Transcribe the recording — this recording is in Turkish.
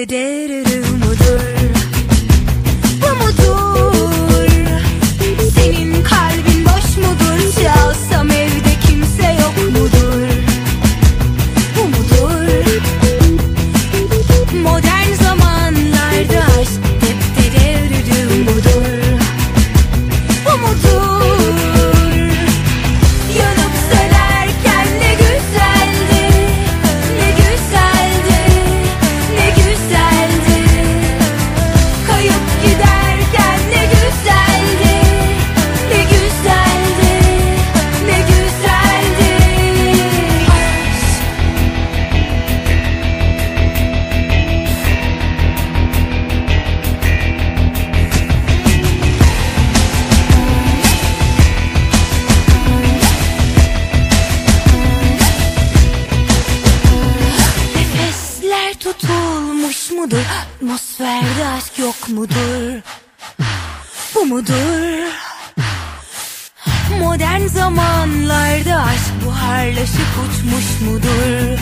mudur? Mudur? Atmosferde aşk yok mudur? Bu mudur? Modern zamanlarda aşk buharlaşıp uçmuş mudur?